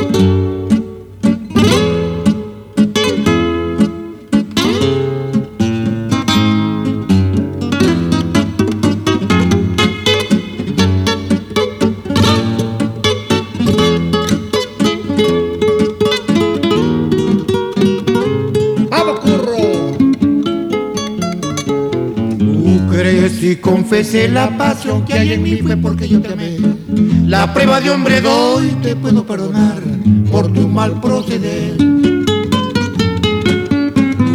thank you confesé la pasión que hay en mí fue porque yo te amé. La prueba de hombre doy, te puedo perdonar por tu mal proceder.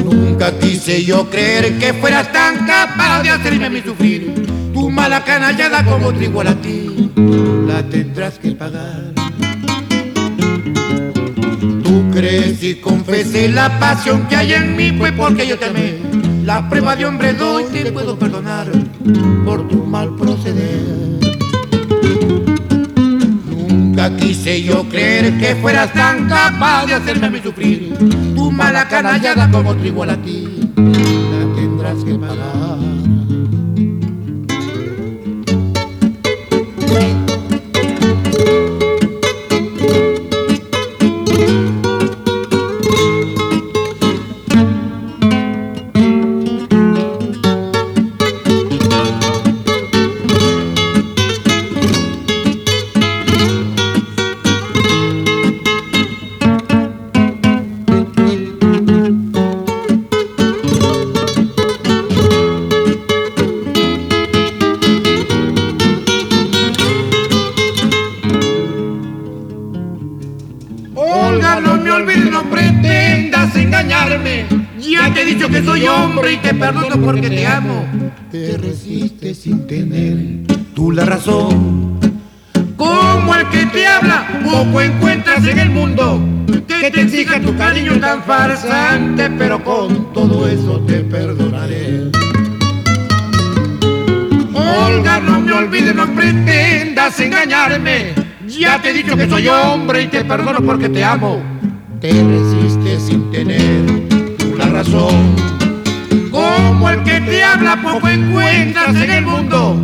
Nunca quise yo creer que fueras tan capaz de hacerme a mí sufrir. Tu mala canallada como trigo a ti, la tendrás que pagar. Tú crees y confesé la pasión que hay en mí fue porque yo te amé. La prueba de hombre doy, te puedo perdonar por tu mal proceder. Nunca quise yo creer que fueras tan capaz de hacerme a mí sufrir. Tu mala canallada como trigo a ti, la tendrás que pagar. Porque te amo. Te resistes sin tener tú la razón. Como el que te habla, poco encuentras en el mundo. Que te exija tu cariño tan farsante, pero con todo eso te perdonaré. Olga, no me olvides, no pretendas engañarme. Ya te he dicho que soy hombre y te perdono porque te amo. Te resistes sin tener la razón. Como el que te habla poco encuentras en el mundo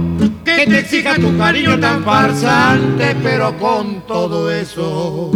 que te exija tu cariño tan farsante, pero con todo eso